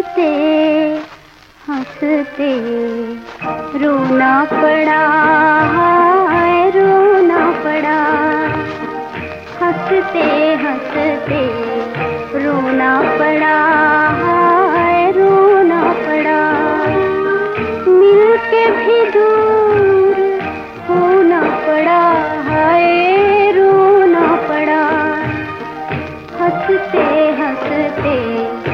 हँसते हँसते रोना पड़ा रोना पड़ा। हँसते हँसते रोना पड़ा रोना पड़ा। मिलके भी दूर होना पड़ा है रोना पड़ा। हँसते हँसते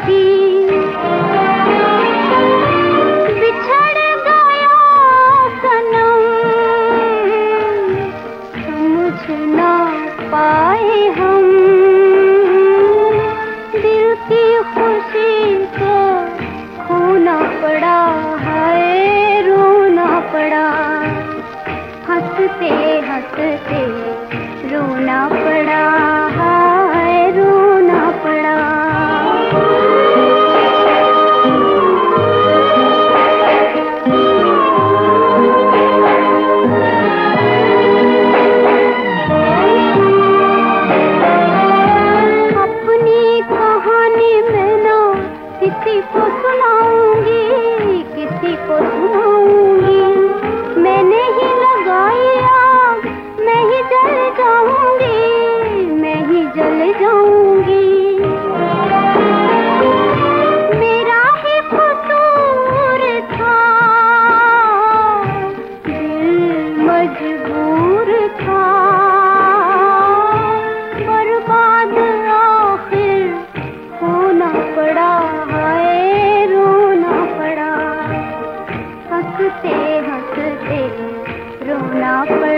की जाऊँगी मैं नहीं लगाई आग, मैं ही जल जाऊँगी, मैं ही जल जाऊँगी। मेरा ही कसूर था, दिल मजबूर था। हँसते हँसते रोना पड़